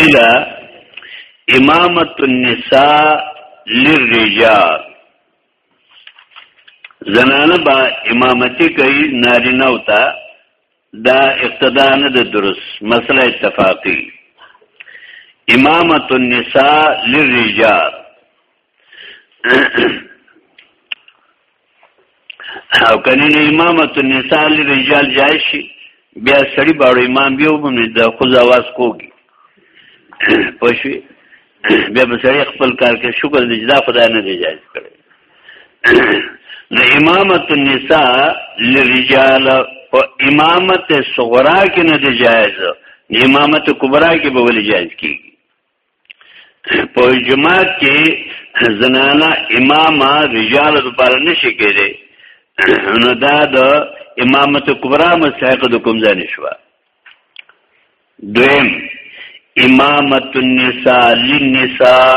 الى امامه النساء للرجال زنانه با امامتی کوي نارینه او ته دا اقتدا نه د درست مسله اتفاقی امامه النساء للرجال او کنین امامت النساء لرجال جایز شي بیا سړی باړو امام بیا وبني د خود आवाज کوږي پښوی بیا به سړی خپل کار کې شکر دې جدا خدای نه دی جایز کړی نو امامت النساء لرجال او امامت صغرا کې نه دی جایز امامت کبرا کې به ولې جایز کیږي په جماعت کې زنانا امامه رجال لپاره نشي کېدی نو دا د امامت کبرا مستحق د کوم ځای نشوه دویم امامت النساء للنساء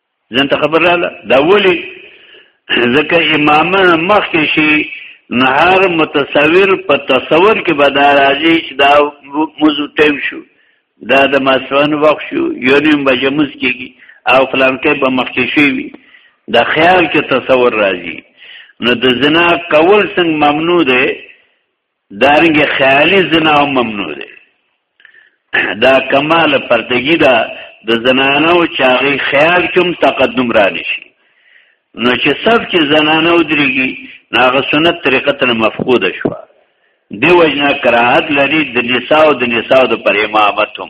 ځان ته خبر رااله دا ولی ځکه امام مخکې شي نه هر متصور په تصور کې به دا راځي چې دا موضوع ټیم شو دا د ماسوان وخت شو یو نیم بجه موز کېږي او فلان کې به مخکې شي وي د خیال کې تصور راځي نو د زنا کول څنګه ممنوع دی دارنګ خیالي زنا هم ممنوع دی دا کمال پردګی دا د زنانو چاغي خیال کوم تقدم را نشي نو چې سب چې زنانه ودرېږي ناغه سنت طریقه ته مفقوده شو دی وجنا کراهت لري د نساء او د نساء د پر امامتهم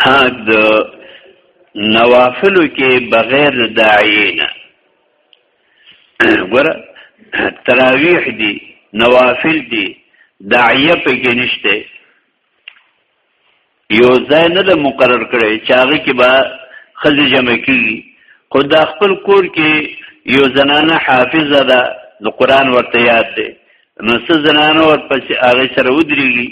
ها د نوافلو کې بغیر داعینا ګوره تراویح دي نوافل دي داعیه پکې نشته یو ځای نه د مقرر کړي چې هغه کې به خزي جمع کیږي خو دا خپل کور کې یو زنانه حافظه ده د قران ورته یاد ده نو څه زنانه ورپسې هغه سره ودرېږي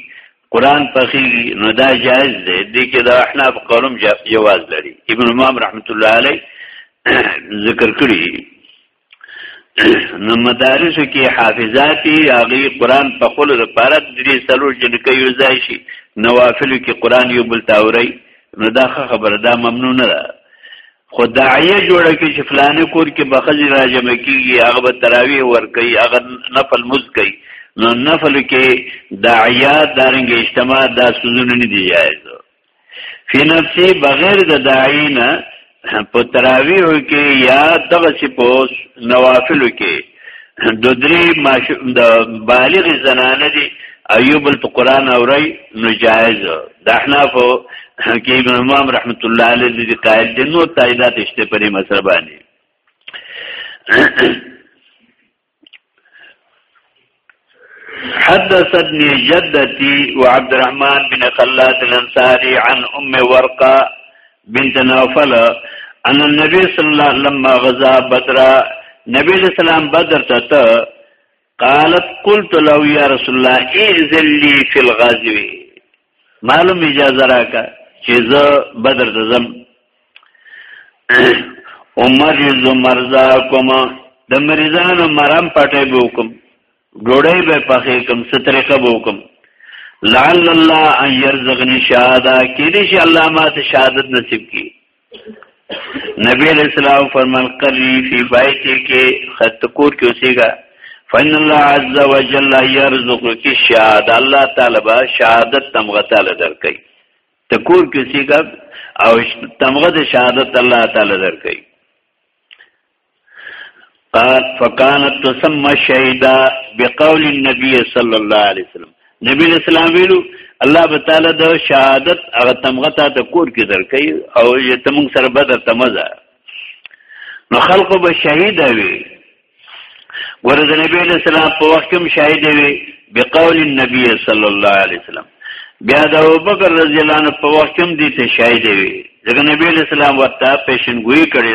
قران پخېږي نو دا جایز ده دې کې دا احناف قولم جواز لري ابن امام رحمت الله علیه ذکر کړی نو مدارس کې حافظات هغه قران په خپل لپاره درې سلور جنکې یو ځای شي نوافل کې قران یو بل تاوري نو دا خبره دا ممنوع نه ده خدایه جوړه کې چې فلانه کور کې بخځي راجم کیږي هغه به تراوی ور کوي هغه نفل مز کوي نو نفل کې داعیات دارنګ اجتماع دا سوزونه نه دی جایز فی نفسی بغیر د داعینا په تراویح کې یا دغه چې په نوافلو کې د درې ماشوم د بالغ زنانه دي ایوب په قران اوري نو جایز د احناف کې ابن امام رحمت الله علیه دې قائل دي نو تاییدات شته پرې مسله باندې حدثتني جدتي وعبد الرحمن بن خلاد الانصاري عن ام ورقه بنت نوفل ان النبي صلى الله عليه وسلم غزا بدر نبی اسلام بدر ته قالت قلت له يا رسول الله اذن لي في الغزو معلوم اجازه راکا چې زه بدر ته ځم عمر یزو مرزا کوم د مریضانو مرام پټه به وکم ډوړې به پخې کوم سترخه به وکم لعل الله ان يرزقني شهاده کې دې شي الله ما ته شهادت نصیب کړي نبی علیہ السلام فرمال قری فی بایتی کې خط کور کې اوسېګا فین الله عز وجل یرزق کی شهاد الله تعالی با شهادت تمغه تعالی درکې ته کور کې اوسېګا او تمغه د شهادت الله تعالی درکې قال فكانت تسمى شهيدا بقول النبي صلى الله عليه وسلم نبی اسلام ویلو الله تعالی د شهادت هغه تمغه ته د کور کې درکې او یې تم سره بدر تمزه نو خلق به شهید وي ورته نبی اسلام په وخت کې شهید وي بقول النبي صلى الله عليه وسلم بیا د ابوبکر رضی الله عنه په وخت کې دي ته شاهد وي ځکه نبی اسلام ورته پیشنګوئی کړی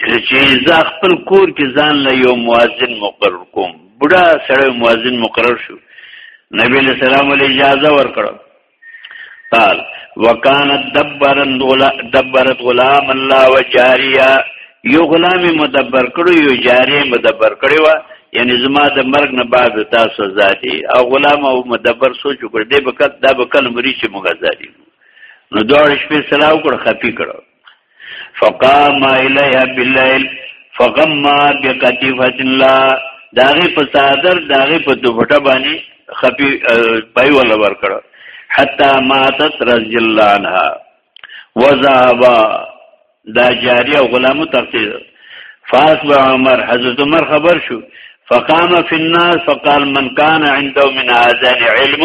چې زه خپل کور کې ځان له یو مؤذن مقرر کوم بډا سره مؤذن مقرر شو نبی له سلام علی اجازه ورکړه قال وکانت دبرن دبرت غلام الله وجاریا یو غلام مدبر کړو یو جاری مدبر کړو یعنی زما د مرګ نه بعد تاسو ذاتی او غلام او مدبر سوچ کړ دې بکت دا بکل مری چې موږ ذاتی نو دوه شپې سلام کړ خپي کړو فقام الیه باللیل فغما بقطیفه الله داغه په صادر داغه په دوپټه باندې خپي پای ول ور کړ حتا ماتت رجلانها وذهبا دا جاریه غلامو تفسیر فاس و عمر حضرت عمر خبر شو فقام فی الناس فقال من کان عنده من هذا علم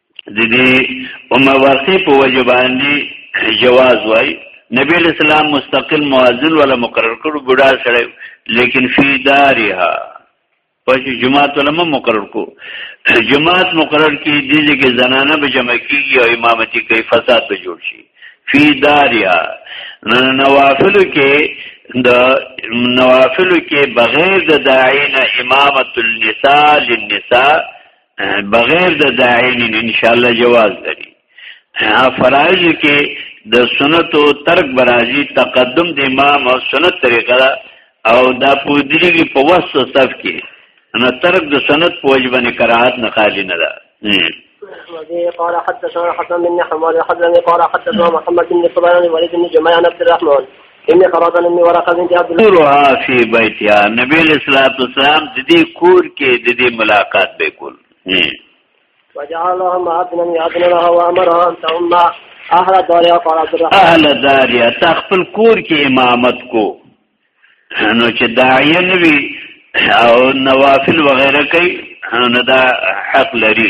د دې ام ورقه په وجه باندې جواز وای نبی اسلام مستقل مؤذن ولا مقرر کړو بډا سره لیکن فی دارها پس جماعت علماء مقرر کو جماعت مقرر کی دیږي کې زنانه به جمع کیږي او امامتی کوي فساد به جوړ شي فی داریا نوافل کې د نوافل کې بغیر د داعین امامت النساء للنساء بغیر د داعین ان شاء الله جواز لري فرایض کې د سنت او ترک برازي تقدم د امام او سنت طریقه ده او دا پودریږي په وسو صف کې نو ترک د سنت په وجبنه کراهت نه خالی نه ده قال حدثنا حسن بن حماد الحضرمي قال حدثنا محمد بن سليمان وليد بن جميع عن عبد الرحمن ان قرات من ورقه بنت عبد الله نورها في بيتها نبی صلی الله علیه وسلم د دې کور کې د دې ملاقات به کول وجعلهم عدنا يعدن لها وامرها ان تعم اهل داریا قال عبد الرحمن اهل داریا تخپل کور کې امامت کو نو چې داعیه نوی او نوافل وغیرہ کوي نو دا حق لري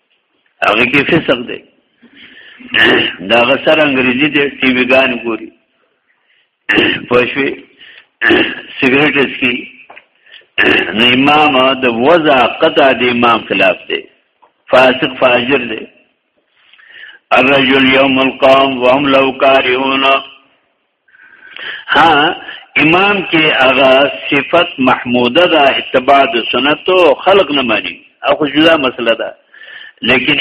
هغه کې فسق دی دا غسر انګریزي دی ټي وي ګان ګوري پښوی سیګریټ اسکی نو امام د وضع قطع د امام خلاف دی فاسق فاجر دی الرجل يوم القام وهم لو كارهون ها امام کې هغه صفت محموده ده اتباع د سنتو خلق نه مانی اخو جدا مسله ده لیکن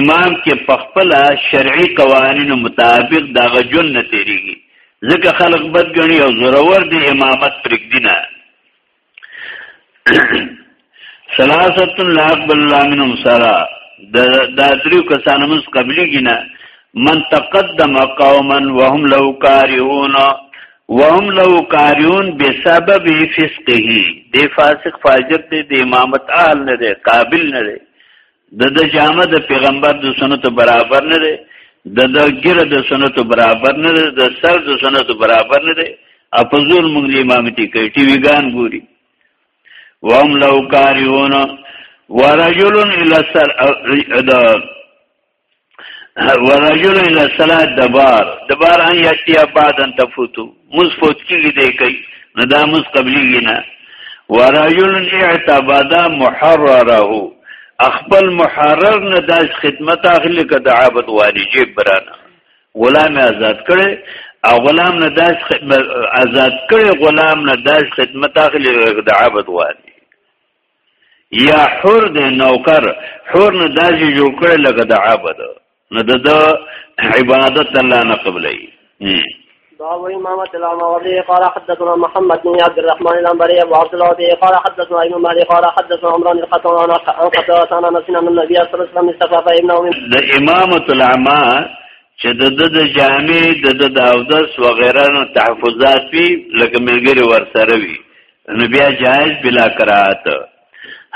امام کې پخپل شرعي قوانینو مطابق دا غجن نه تیریږي ځکه خلق بد غني او زورور دي امامت پرګدینه ثلاثه لا اقبل الله منهم صلاه دا درو کسانو مس قبلي کینا من تقدم قوما وهم لو کارهون وهم لو کارهون بسبب فسقه دی فاسق فاجر دی د امامت اهل نه دی قابل نه دی د د جامه د پیغمبر د سنتو برابر نه دی د د ګره د سنتو برابر نه دی د سر د سنتو برابر نه دی اپزور موږ له امامتي کوي ټي وی ګان ګوري وهم لو کاریون ورجل الى سر ورجل الى الصلاه دبار دبار ان یاتی بعد ان تفوتو مز فوت کیږي دی کوي نه دا مز قبلي نه ورجل اعتبد محرره خپل محرر نه د خدمت اخلي که د عابد والی جیب برانه غلام آزاد کړي او غلام نه داس آزاد کړي غلام نه داس خدمت اخلي د عابد والی یا حر د نوکر حر نه داجی جوړ کړي لکه د عبد نه د عبادت الله نه قبلې باب إمامة الأعمى وبه قال حدثنا محمد بن عبد الرحمن الأنبري أبو عبد الله به قال حدثنا ابن مالي قال حدثنا عمران الخطاب عن قتادة عن أنس أن النبي صلى الله عليه وسلم استخلف ابنه من د إمامة الأعمى چې د د جامع د د اودس وغیرہ تحفظات وی لکه ملګری ورسره وی نو بیا جائز بلا کراهت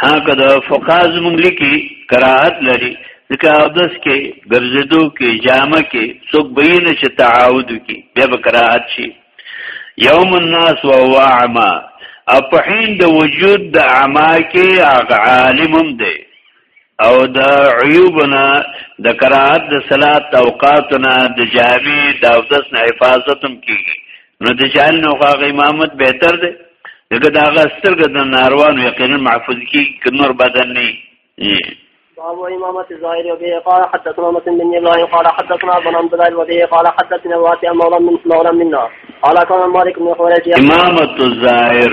ها کده فقاز مونږ لیکي کراهت لري ځکه اودس کې ګرځېدو کې جامه کې څوک بین چې تعاود کې بیا به کراهت شي یوم الناس و هو اعما اپحین د وجود د اعما کې هغه عالمم دی او د عیوبنا د قرات د صلات اوقاتنا د جامع د اودس نه حفاظتم کیږي نو د جال نو هغه امامت بهتر دی دغه د هغه سترګه د ناروان یقینا محفوظ کیږي نور بدن نه باب امامت الظاهر وبه قال حدثنا مسلم بن ابراهيم قال حدثنا ابن عبد الله وبه قال حدثنا واسع مولى من مولى منا قال كان مالك بن حويرث امامت الظاهر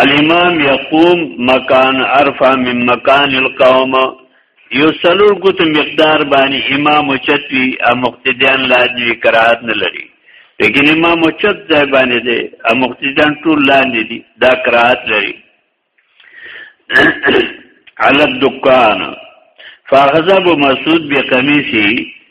الامام يقوم مکان عرفه من مکان القوم یو سلور ګوت مقدار باندې امام اوچت وی او مقتدیان لاندې کراهت نه لري لیکن امام اوچت ځای باندې دی او مقتدیان ټول لاندې دي دا کراهت لري علی الدکان فغضب مسعود بقمیسی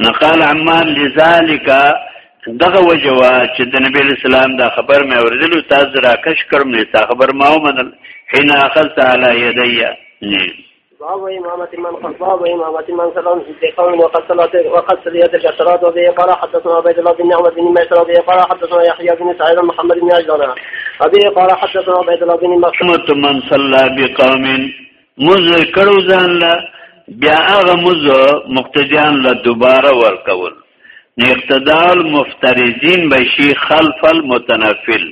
نقال عمار لذالک دغه وجوا چې د نبی اسلام دا خبر مې اوریدلو تاسو راکش کړم نه تا خبر ما ومنل حين اخذت على يدي باب إمامة من باب إمامة من سلم في قوم وقد صلت وقد صليت العشرات وبه قال حدثنا عبيد الله بن أحمد بن ميسر وبه قال حدثنا يحيى بن سعيد محمد بن عجلان وبه قال حدثنا عبيد الله بن مسعود من صلى بقوم موز کړو ځان له بیا هغه موز مقتدیان له دوباره ورکول نو اقتداء المفترضین بشي خلف المتنفل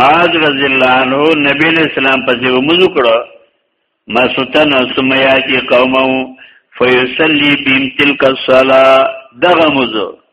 معاذ رضی الله عنه نبی اسلام پسې ومزو کړو ما سوتن سمیاتی قومو فیصلی بیم تلک الصلاة دغه موزو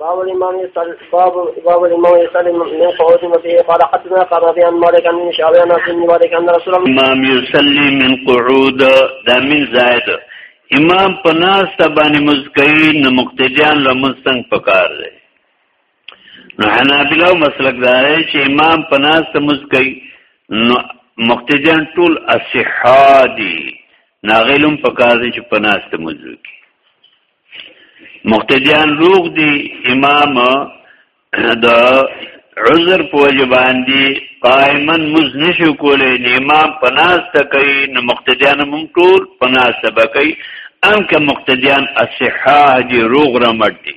باب الإمام يصلي باب باب الإمام يصلي من قعود وفيه قال حدثنا قال بأن مالك عن شعبي عن عبد مالك أن رسول الله الإمام يصلي من قعود دا من زائد امام په ناس باندې مزګین مقتدیان له مستنګ پکار دی نو حنابلو مسلک دا دی چې امام په ناس ته مزګی نو مقتدیان ټول اصحادی ناغلم پکار دی چې په ناس ته مزګی مقتدیان روغ دي امام د عذر په وجه باندې قائمن مز نشو کولای نه امام پناس تکي نه مقتدیان هم ټول پناس تبکي ان که مقتدیان اصحاح دي روغ رمټ دي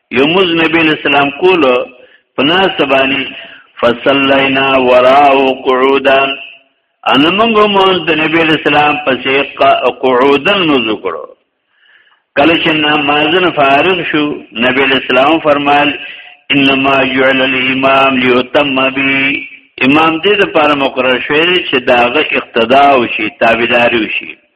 یو موز نبی اسلام کولو په ناس باندې فصلینا وراء قعودا ان موږ مون د نبی اسلام پسې قعودا موز کړو کله چې نمازن فارغ شو نبی اسلام فرمایل انما جعل الامام ليتم به امام دې لپاره مقرر شوی چې داغه اقتدا او شي تابعداري وشي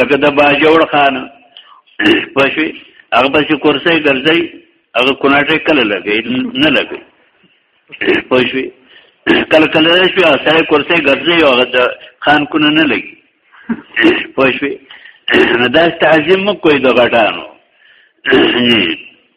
لکه د باجوړ خان پښې هغه پسې کورسې ګرځي هغه کوناټه کله لګي نه لګي پښې کله کله شي سره کورسې ګرځي هغه د خان کونه نه لګي پښې دا تعظیم کوی د غټانو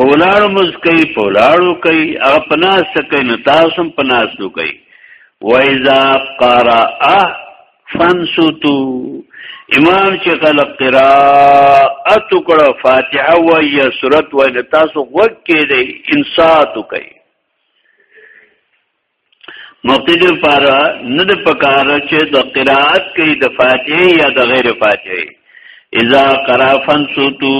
په ولاړو مز کوي په ولاړو کوي هغه پناس کوي نو تاسو هم پناس نو کوي وایذا قرأ فنسوتو امام چې کله قراءت کړه فاتحه و یا سورت و نه تاسو وګ کې دی انصات کوي مقتدی لپاره نه د پکاره چې د قراءت کوي د فاتحه یا د غیر فاتحه اذا قرأ فنسوتو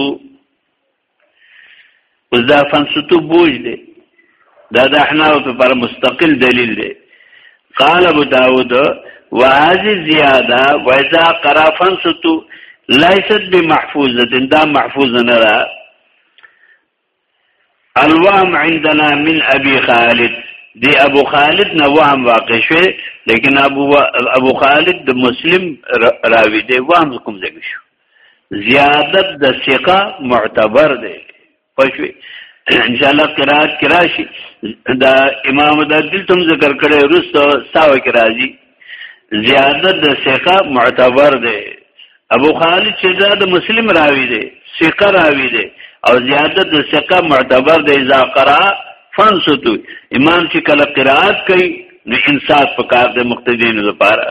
اوس دا فنسوتو بوج دی دا د احناف لپاره مستقل دلیل دی قال ابو داود وهذه زیاده واذا قرا فنسوتو ليست بمحفوظه دا محفوظه نه را الوام عندنا من ابي خالد دی ابو خالد نه وهم واقع شوی لیکن ابو ابو خالد د مسلم راوی دی وهم کوم ځای شو زیادت د ثقه معتبر دی پښوی ان شاء الله قرات کراشي دا امام د دلتم ذکر کړي رستو ساو کې راځي زیادت د ثقه معتبر دی ابو خالد چې دا د مسلم راوي دی ثقه راوي دی او زیادت د ثقه معتبر دی اذا قرأ فانصتو امام چې کله قرات کوي نو انصاف پکار د مقتدین لپاره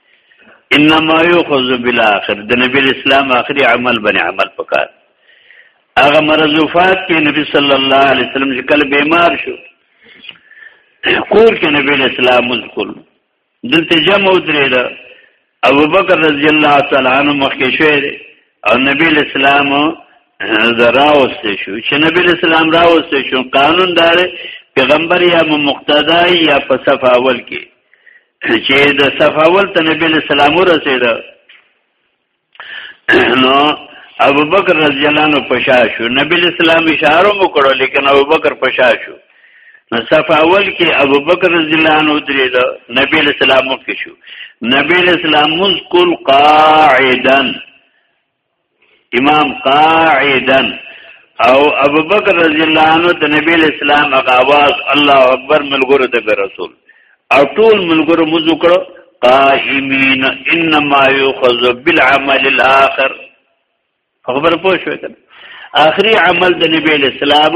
انما یوخذ بالاخر د نبی اسلام اخري عمل بن عمل پکار هغه مرز وفات کې نبی صلی الله علیه وسلم چې کله بیمار شو کور کې نبی اسلام مذکر دلته جمع درې ده ابو بکر رضی الله تعالی عنہ مخکې شوی دی او نبی اسلام راوست شو چې نبی اسلام راوست شو قانون دار پیغمبر یا مقتدا یا په صف اول کې چې د صفاول ته نبی له سلام ورسېد نو ابو بکر رضی الله عنه پشا شو نبی له سلام اشاره وکړو لیکن ابو بکر پشا شو نو صفاول کې ابو بکر رضی الله عنه درېد نبی له سلام کې شو نبی له سلام مز کول قاعدن امام قاعدا او ابو بکر رضی الله عنه د نبی اسلام هغه आवाज الله اکبر ملګرو ته رسول او ټول ملګرو مو ذکر قائمین انما یؤخذ بالعمل الاخر خبر پوه شو کنه اخري عمل د نبی اسلام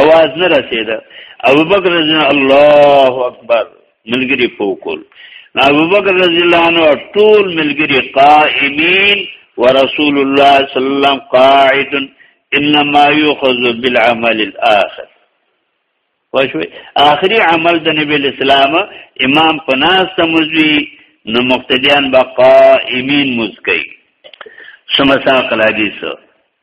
اواز نه رسیده ابو بکر رضی الله اکبر ملګری پوکول ابو بکر رضی الله عنه ټول ملګری قائمین ورسول الله صلی الله علیه وسلم قاعد انما یؤخذ بالعمل الاخر وشوي اخري عمل د نبی اسلام امام پناس تمزوی نو مقتدیان با قائمین مزکی سمسا قلادیسو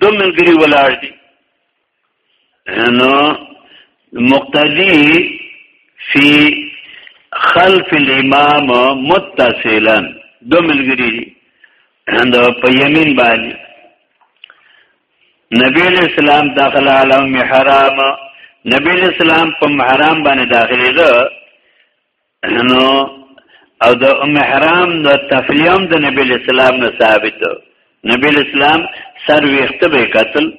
دو ملګری ولاړ دي نو مقتدی فی خلف الامام متصلا دو ملګری دي اند په یمین باندې نبی اسلام داخل عالم حرام نبی اسلام په حرام باندې داخلي ده نو او د ام حرام د تفریام د نبی اسلام نه ثابت نبی اسلام سر ویخته به قتل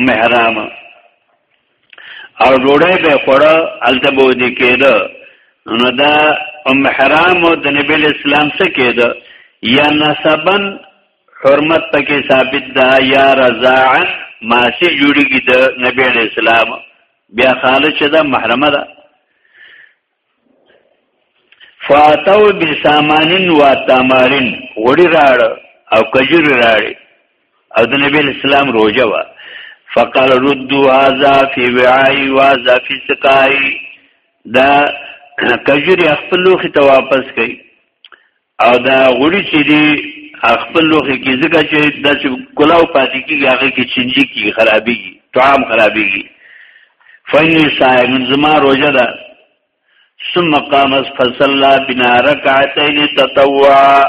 ام حرام او ډوړې به خړه الته بودی کېده نو دا ام حرام د نبی اسلام څخه کېده یا نسبن حرمت پکې ثابت ده یا رضاعن ماسی جوړیږي د نبی اسلام بیا خالص ده محرمه ده فاتو بسامانن و تامارن غړي راړ او کجوري راړي او د نبی اسلام روزه وا فقال ردوا هذا في وعاي وهذا في سقاي دا کجوري خپل لوخي ته واپس کړي او دا غوړي چې دی خپل لوخي کې ځکه چې د کلاو پاتې کیږي هغه کې چنجي کی خرابيږي طعام خرابيږي فإني صائم زما روزه ده ثم قام فصلى بنا ركعتين تطوعا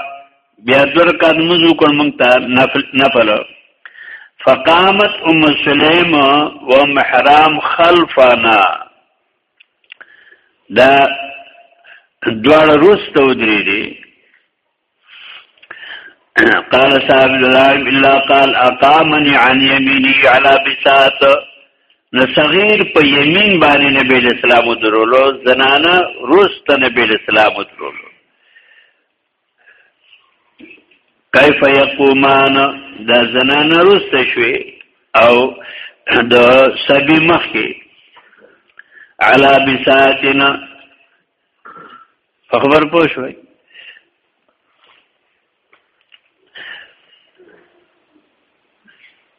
بیا در کات مزو کړ مونږ ته نفل نفل فقامت ام سلیم و محرام خلفنا دا دواړه روسته ودرې دي قال صاحب الله الا قال اقامني عن يميني على بساط نو صغیر په یمین باندې نبی اسلام درولو زنانه روسته نبی اسلام درولو کیف یقومان دا زنان رست شوی او د سبی مخ کې علا بساتنا خبر پوه شوي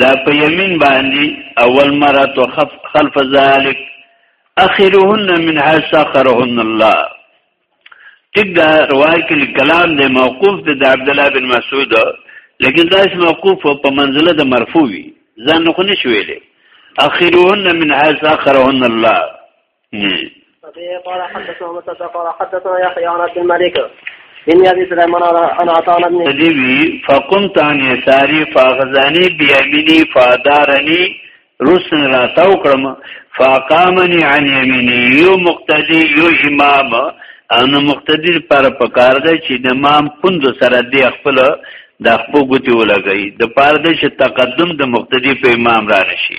دا په یمین باندې اول مرات وخف خلف ذالک اخرهن من حيث اخرهن الله ټیک دا روایت کې کلام دی موقوف دی د عبد الله بن مسعود لیکن دا اس موقوف په منزله د مرفوع وی ځان خو نشویلې اخرهن من حيث اخرهن الله قال حدثنا مسدد قال حدثنا يحيى عن عبد الملك بن ابي سليمان عن عطاء بن تدبي فقمت عن يساري فاخذني بيميني فادارني رسن را تاو کړم فاقامني عن يميني يو مقتدي يو امام ان مقتدی پر پکار دی چې د امام پوند سره دی خپل د خپل ګوتی ولګي د پاره د تقدم د مقتدی په امام را نشي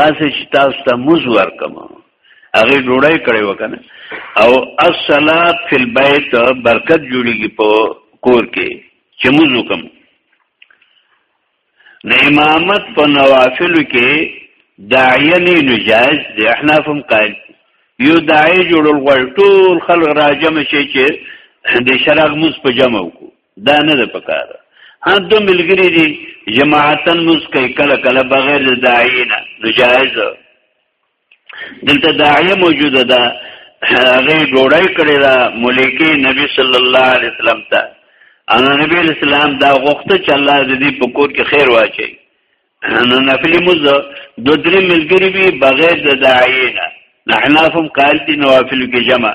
پاسه چې تاسو ته موز ورکم هغه ډوړای کړي وکنه او الصلات فی البیت برکت جوړیږي په کور کې چې موز وکم د امامت په نوافل کې داعیه نه نجایز د احنافم قائل یو داعی جوړول غوړ ټول خلک راجم شي چې د شرغ موز په جمع وکړو دا نه ده پکاره ها دو ملګری دي جماعتن موس کوي کله کله بغیر د داعی نه نو جایز دلته داعی موجوده ده هغه ډوړای کړی دا ملکی نبی صلی الله علیه وسلم ته ان نبی اسلام دا غوښته چې الله دې په کور کې خیر واچي نو نفلی موز دو درې ملګری به بغیر د داعی نه نحنافم قال دي نوافل کې جمع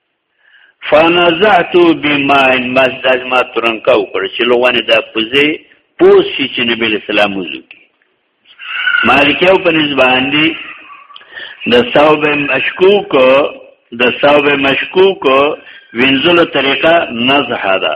فنزعتو بما مزدج ما ترنکا وکړ چې لوونه د پوزي پوس شي چې نبی اسلام وزو کی مالکیو په نسبان دي د ثوب مشکوک د ثوب مشکوک وینځلو طریقه نزح ده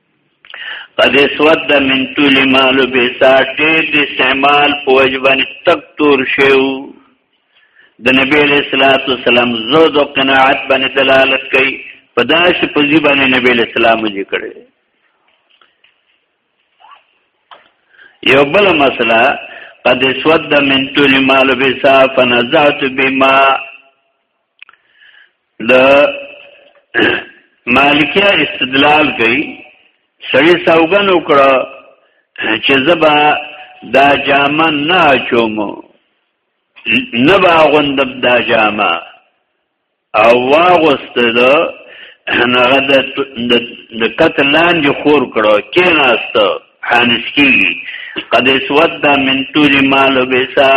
قد اسود من طول مال بیسا ډیر د استعمال په وجبن تک تور شیو د نبی علیہ الصلوۃ والسلام زود او قناعت باندې دلالت کوي په داش په ځی باندې نبی علیہ السلام جی کړي یو بل مسله قد اسود من طول مال بیسا فنزعت بما د مالکیا استدلال کوي سړی سوګن وکړه چې زبا دا جامه نه چوم نه باغوند دا جامه او واغست ده هغه د د قتل لاندې خور کړو کیناست حانس کی قد اسود من طول مال بیسا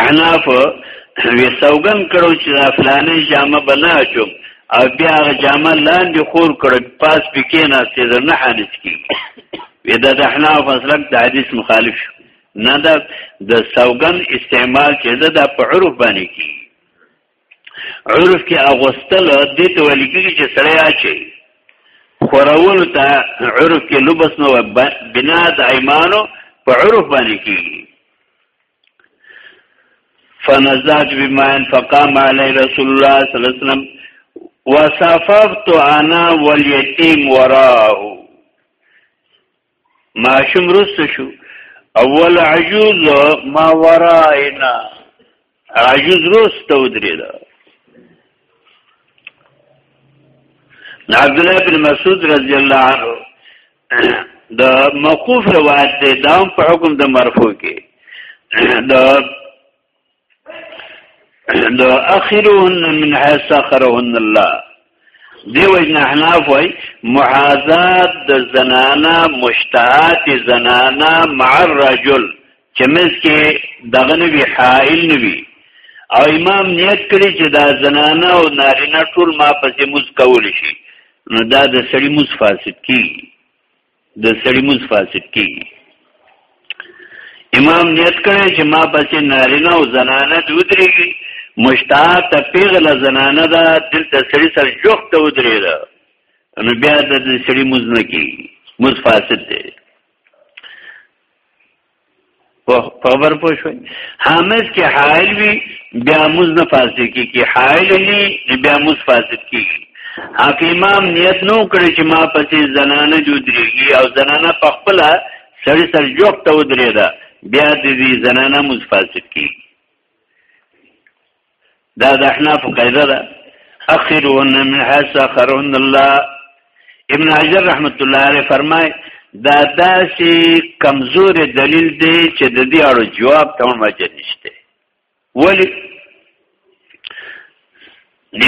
احناف وی سوګن کړو چې دا فلانه جامه بنا چوم او بیا هغه جامه لاندې خور کړو پاس پکې نه سیده نه حانس کی وی دا د احناف اصلک د حدیث مخالف شو نه دا د سوګن استعمال چې دا په عرف باندې کی عرف کې اغوستل دې ته ویل کېږي چې سړی اچي خورولو ته عرف کې لبس نو بنا د ایمانو په عرف باندې کېږي فنزات بماین فقام علی رسول الله صلی الله علیه وسلم وصففت انا واليتيم وراه ماشوم رست شو اول عجوز ما وراینا عجوز رست ودریدا عبد الله بن مسعود رضی الله عنه د موقوف روایت دی دا په حکم د مرفوع کې د لو اخرهن من حيث اخرهن الله دیو ابن حناف وای محاذات د زنانا مشتهات زنانا مع الرجل چې مز کې دغه نوی حائل نوی او امام نیت کړی چې دا زنانا او نارینه ټول ما پسې مز کول شي نو دا د سړی مز فاسد کی د سړی موز فاسد کیږي امام نیت کړی چې ما پسې نارینه او زنانه دودريږي مشتاق ته پیغله زنانه ده دلته سړی سره جوخت ته ودرېده نو بیا د سړی موز نه کیږي موز فاسد دی په خبر پوه شوي حامز کې حائل وي بیا موز نه فاسد کیږي حائل نه بیا موز فاسد کیږي حق امام نیت نو کړی چې ما پسې زنانه جو درېږي او زنانه په خپل سړی سر جوخ ته ودرېده بیا د دې زنانه موز فاسد کیږي دا د احناف قاعده ده اخرون من حيث اخرون الله ابن حجر رحمت الله علیه فرمای دا داسې کمزور دلیل دی چې د دې اړو جواب ته مجه نشته ولی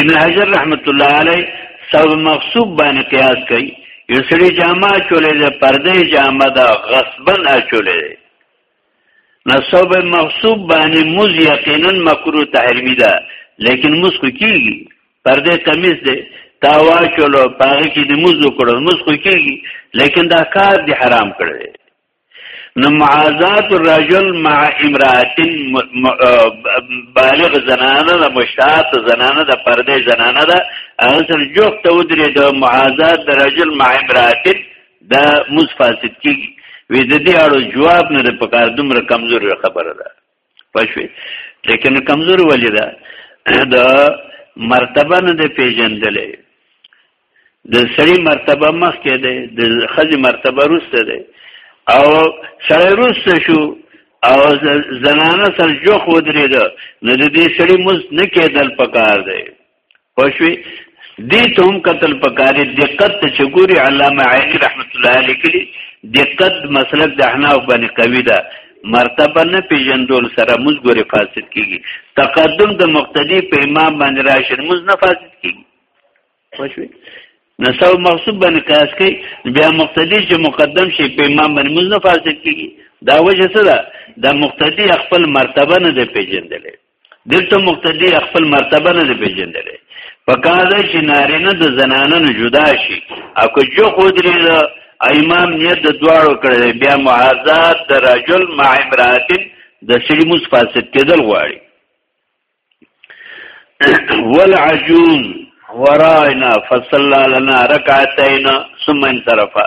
ابن حجر رحمت الله علیه سب مغصوب باندې قیاس کوي یو سړي جامه چولې ده پردې جامه ده غصبن اچولې ده نصب مغصوب باندې موز یقینا مکروه تحریمی ده لیکن موز خو کیږي پردې تمیز ده تا واچولو پاغه کې د موز وکړو موز خو کیږي لیکن دا کار دی حرام کړی نو معاذات الرجل مع امرات بالغ زنانه د مشتاق زنانه د پردې زنانه ده هغه سره جوخت ودرې د معاذات الرجل مع امرات دا موږ فاسد کیږي وې د دې اړو جواب نه د پکار دومره کمزور خبره ده پښوی لیکن کمزور ولې ده دا مرتبه نه ده پیژندلې د سړي مرتبه مخ کې ده د خځې مرتبه روسته ده او سړی روسته شو او زنانه سره جوخ ودرېده نو د دې سړي مز نه کېدل پکار دی پښوی دې ته هم قتل پکاري دقت ته چګوري علامه عینی رحمت الله علیه کړي دقت مسلک د احناف باندې قوي ده مرتبه نه پیژندول سره موږ ګوري فاسد کیږي تقدم د مقتدی په امام باندې راشد موږ نه فاسد کیږي خوښوي نسو مغصوب باندې قیاس کوي بیا مقتدی چې مقدم شي په امام باندې موږ نه فاسد کیږي دا وجه څه ده د مقتدی خپل مرتبه نه ده پیژندلې دلته مقتدی خپل مرتبه نه پیژندلې په کار ده چې نارینه د زنانو نه جدا شي او که جو خود لري امام نیت د دواړو کړی بیا معاذات د رجل مع امراتن د سړي موس فاسد کېدل غواړي والعجوز ورائنا فصلى لنا ركعتين ثم انصرفا